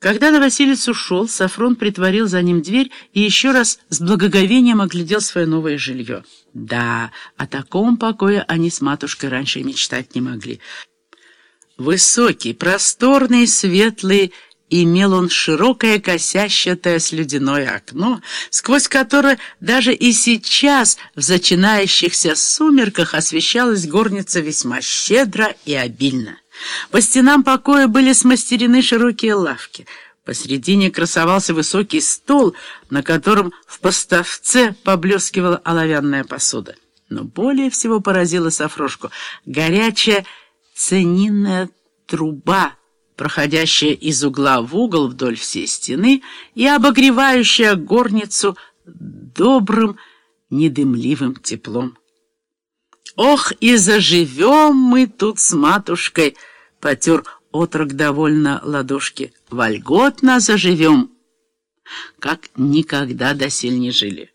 Когда Новосилец ушел, Сафрон притворил за ним дверь и еще раз с благоговением оглядел свое новое жилье. Да, о таком покое они с матушкой раньше и мечтать не могли. Высокий, просторный, светлый, имел он широкое косящатое слюдяное окно, сквозь которое даже и сейчас в зачинающихся сумерках освещалась горница весьма щедро и обильно. По стенам покоя были смастерены широкие лавки. Посредине красовался высокий стол, на котором в поставце поблескивала оловянная посуда. Но более всего поразила Сафрошку горячая ценинная труба, проходящая из угла в угол вдоль всей стены и обогревающая горницу добрым недымливым теплом. «Ох, и заживем мы тут с матушкой!» — потер отрок довольно ладошки. «Вольготно заживем, как никогда досель не жили».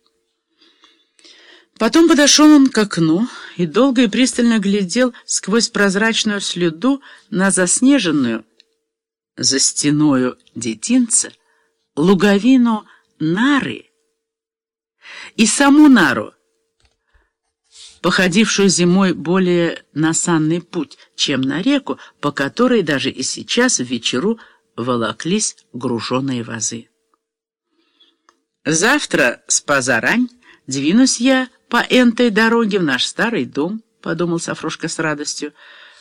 Потом подошел он к окну и долго и пристально глядел сквозь прозрачную слюду на заснеженную, за стеною детинца, луговину нары и саму нару, походившую зимой более на санный путь, чем на реку, по которой даже и сейчас в вечеру волоклись груженные вазы. «Завтра с позарань двинусь я по энтой дороге в наш старый дом», — подумал Сафрошка с радостью.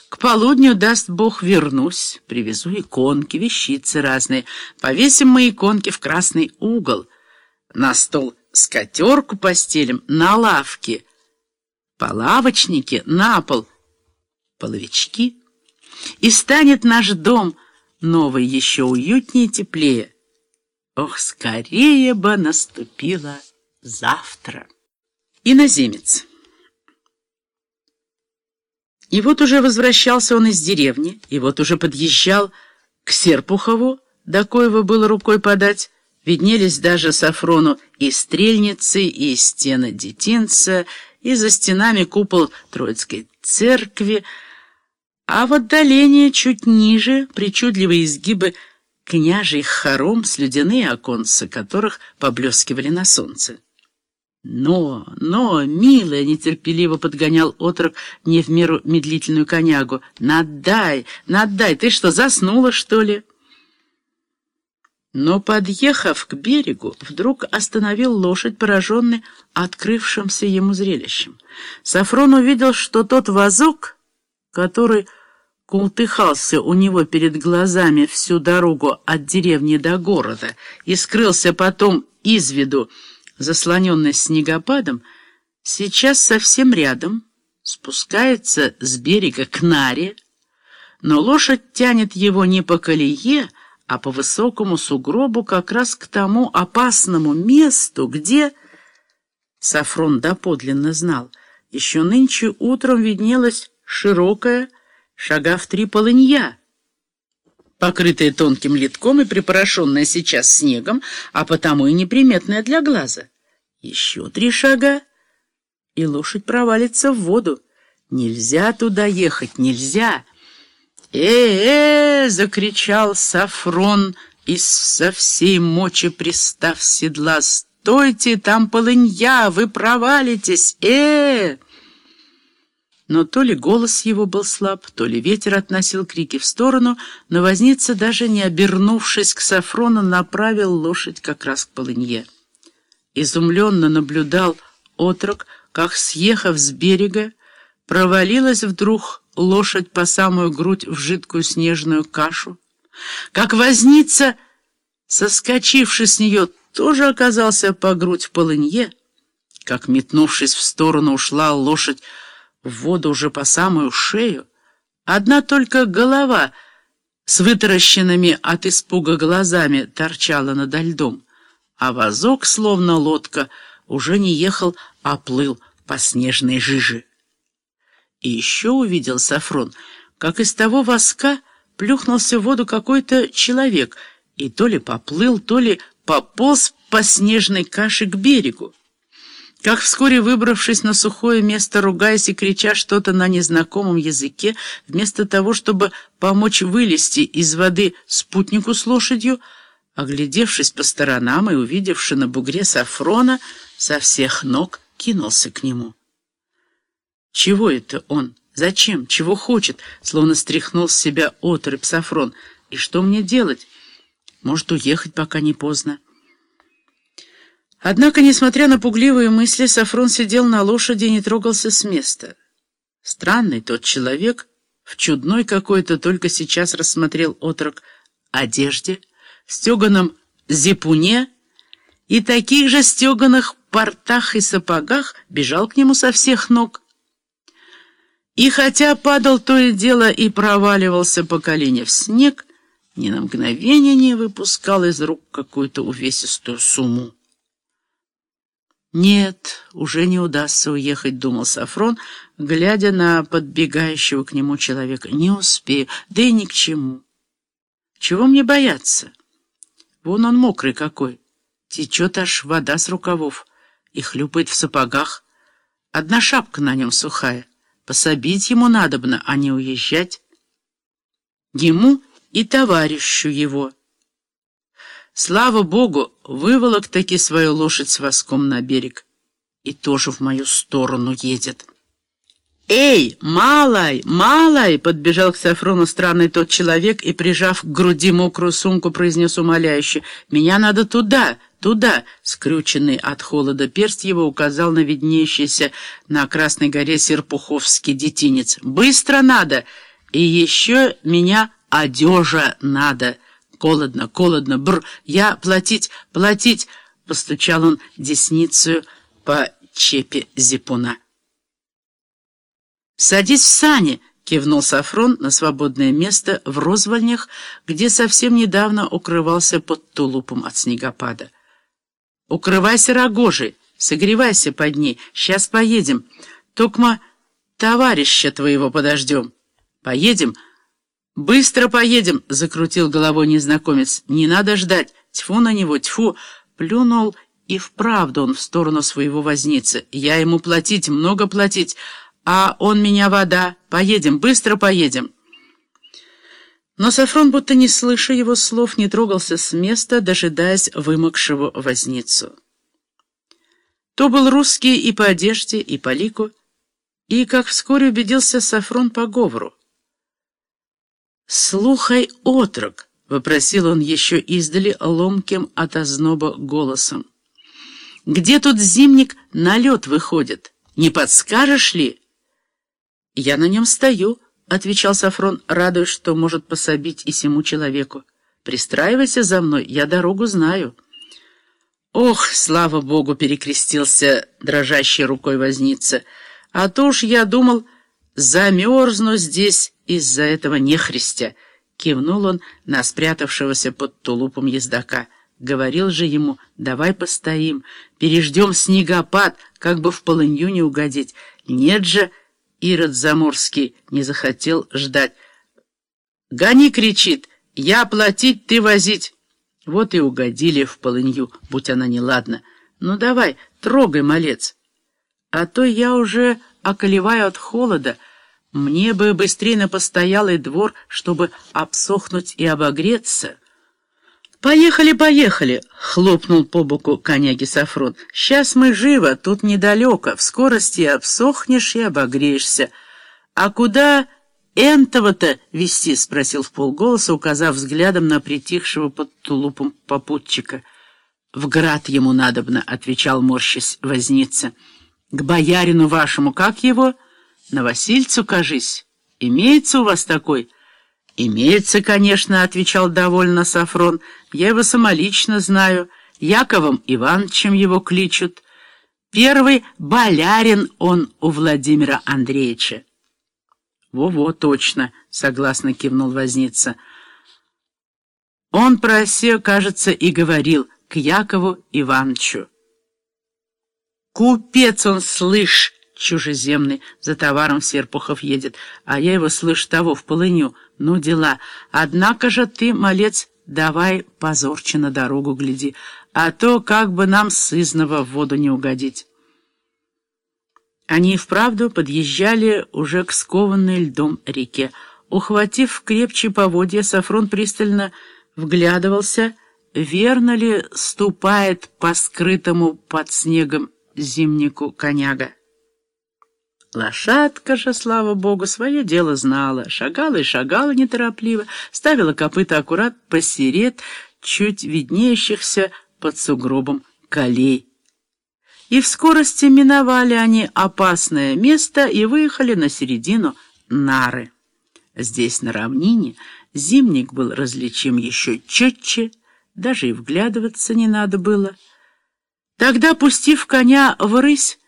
«К полудню, даст Бог, вернусь, привезу иконки, вещицы разные, повесим мы иконки в красный угол, на стол скатерку постелим, на лавке» полавочники, на пол половички, и станет наш дом новый еще уютнее и теплее. Ох, скорее бы наступило завтра. Иноземец. И вот уже возвращался он из деревни, и вот уже подъезжал к Серпухову, до коего было рукой подать, виднелись даже Сафрону и стрельницы, и стены детинца, и за стенами купол Троицкой церкви, а в отдалении чуть ниже причудливые изгибы княжий хором, слюдяные оконца которых поблескивали на солнце. «Но, но, милая!» — нетерпеливо подгонял отрок не в меру медлительную конягу. «Надай, надай! Ты что, заснула, что ли?» Но, подъехав к берегу, вдруг остановил лошадь, пораженный открывшимся ему зрелищем. Сафрон увидел, что тот вазок, который култыхался у него перед глазами всю дорогу от деревни до города и скрылся потом из виду, заслоненный снегопадом, сейчас совсем рядом, спускается с берега к наре, но лошадь тянет его не по колее, а по высокому сугробу как раз к тому опасному месту, где... Сафрон доподлинно знал, еще нынче утром виднелась широкая, шага в три полынья, покрытая тонким литком и припорошенная сейчас снегом, а потому и неприметная для глаза. Еще три шага, и лошадь провалится в воду. Нельзя туда ехать, нельзя. «Э-э!» — закричал Сафрон, и со всей мочи пристав седла. «Стойте, там полынья, вы провалитесь! э Но то ли голос его был слаб, то ли ветер относил крики в сторону, но возница, даже не обернувшись к Сафрону, направил лошадь как раз к полынье. Изумленно наблюдал отрок, как, съехав с берега, провалилась вдруг лошадь по самую грудь в жидкую снежную кашу, как возница, соскочивший с нее, тоже оказался по грудь в полынье, как, метнувшись в сторону, ушла лошадь в воду уже по самую шею, одна только голова с вытаращенными от испуга глазами торчала над льдом, а вазок, словно лодка, уже не ехал, а плыл по снежной жиже. И еще увидел Сафрон, как из того воска плюхнулся в воду какой-то человек и то ли поплыл, то ли пополз по снежной каше к берегу. как вскоре выбравшись на сухое место, ругаясь и крича что-то на незнакомом языке, вместо того, чтобы помочь вылезти из воды спутнику с лошадью, оглядевшись по сторонам и увидевши на бугре Сафрона, со всех ног кинулся к нему. Чего это он? Зачем? Чего хочет? Словно стряхнул с себя отрыбь Сафрон. И что мне делать? Может, уехать, пока не поздно. Однако, несмотря на пугливые мысли, Сафрон сидел на лошади и не трогался с места. Странный тот человек, в чудной какой-то только сейчас рассмотрел отрок одежде, стеганом зипуне и таких же стеганых портах и сапогах бежал к нему со всех ног. И хотя падал то и дело и проваливался по колени в снег, ни на мгновение не выпускал из рук какую-то увесистую сумму. «Нет, уже не удастся уехать», — думал Сафрон, глядя на подбегающего к нему человека. «Не успею, да и ни к чему. Чего мне бояться? Вон он мокрый какой, течет аж вода с рукавов и хлюпает в сапогах. Одна шапка на нем сухая. Пособить ему надобно, а не уезжать. Ему и товарищу его». Слава богу, выволок таки свою лошадь с воском на берег. И тоже в мою сторону едет. «Эй, малай, малай!» — подбежал к Сафрону странный тот человек и, прижав к груди мокрую сумку, произнес умоляюще. «Меня надо туда, туда!» Скрюченный от холода перст его указал на виднеющийся на Красной горе Серпуховский детинец. «Быстро надо! И еще меня одежа надо!» Холодно, холодно, бр, я платить, платить, постучал он десницей по чепе зипуна. «Садись в сани!» — кивнул Сафрон на свободное место в розвальнях, где совсем недавно укрывался под тулупом от снегопада. «Укрывайся рогожей, согревайся под ней, сейчас поедем. Токма товарища твоего подождем. Поедем?» «Быстро поедем!» — закрутил головой незнакомец. «Не надо ждать! Тьфу на него, тьфу!» Плюнул и вправду он в сторону своего возницы. «Я ему платить, много платить, а он меня вода. Поедем, быстро поедем!» Но Сафрон, будто не слыша его слов, не трогался с места, дожидаясь вымокшего возницу. То был русский и по одежде, и по лику, и, как вскоре убедился Сафрон по говору. «Слухай, отрок!» — вопросил он еще издали ломким от озноба голосом. «Где тут зимник на лед выходит? Не подскажешь ли?» «Я на нем стою», — отвечал Сафрон, радуясь, что может пособить и сему человеку. «Пристраивайся за мной, я дорогу знаю». «Ох, слава богу!» — перекрестился дрожащей рукой возница. «А то уж я думал, замерзну здесь» из-за этого нехристя!» — кивнул он на спрятавшегося под тулупом ездока. Говорил же ему, давай постоим, переждем снегопад, как бы в полынью не угодить. Нет же, Ирод Заморский не захотел ждать. «Гони!» — кричит. «Я платить, ты возить!» Вот и угодили в полынью, будь она неладна. «Ну давай, трогай, малец!» А то я уже околеваю от холода, — мне бы быстрее на постоялый двор, чтобы обсохнуть и обогреться. «Поехали, поехали!» — хлопнул по боку коняги Сафрон. «Сейчас мы живо, тут недалеко, в скорости обсохнешь и обогреешься. А куда энтого-то вести?» — спросил в полголоса, указав взглядом на притихшего под тулупом попутчика. «В град ему надобно», — отвечал морщись возница. «К боярину вашему, как его?» На Васильцу, кажись, имеется у вас такой?» «Имеется, конечно», — отвечал довольно Сафрон. «Я его самолично знаю. Яковом Ивановичем его кличут. Первый болярин он у Владимира Андреевича». «Во-во, точно», — согласно кивнул Возница. Он про все, кажется, и говорил к Якову Ивановичу. «Купец он, слышь!» Чужеземный, за товаром Серпухов едет, а я его, слышь, того, в полыню. Ну, дела. Однако же ты, малец, давай позорче на дорогу гляди, а то как бы нам сызного в воду не угодить». Они и вправду подъезжали уже к скованной льдом реке. Ухватив крепче поводья, Сафрон пристально вглядывался, верно ли ступает по скрытому под снегом зимнику коняга. Лошадка же, слава богу, свое дело знала, шагала и шагала неторопливо, ставила копыта аккурат посеред чуть виднеющихся под сугробом колей. И в скорости миновали они опасное место и выехали на середину Нары. Здесь, на равнине, зимник был различим еще четче, даже и вглядываться не надо было. Тогда, пустив коня в рысь,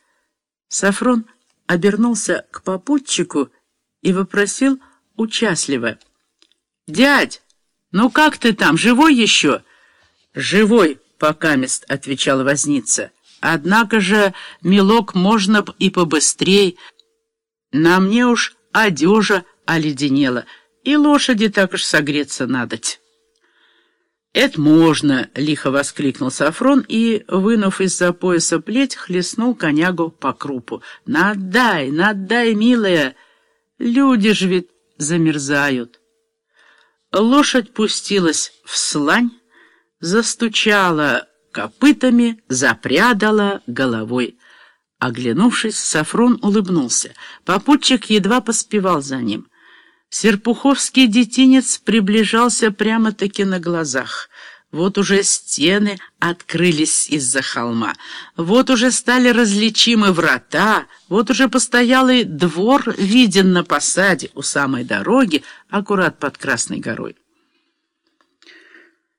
Сафрон обернулся к попутчику и вопросил участливо. «Дядь, ну как ты там, живой еще?» «Живой», — покамест отвечал возница. «Однако же, милок, можно б и побыстрей. На мне уж одежа оледенела, и лошади так уж согреться надоть». «Это можно!» — лихо воскликнул Сафрон и, вынув из-за пояса плеть, хлестнул конягу по крупу. «Надай, надай, милая! Люди ж ведь замерзают!» Лошадь пустилась в слань, застучала копытами, запрядала головой. Оглянувшись, Сафрон улыбнулся. Попутчик едва поспевал за ним — Серпуховский детинец приближался прямо-таки на глазах. Вот уже стены открылись из-за холма, вот уже стали различимы врата, вот уже постоялый двор виден на посаде у самой дороги, аккурат под Красной горой.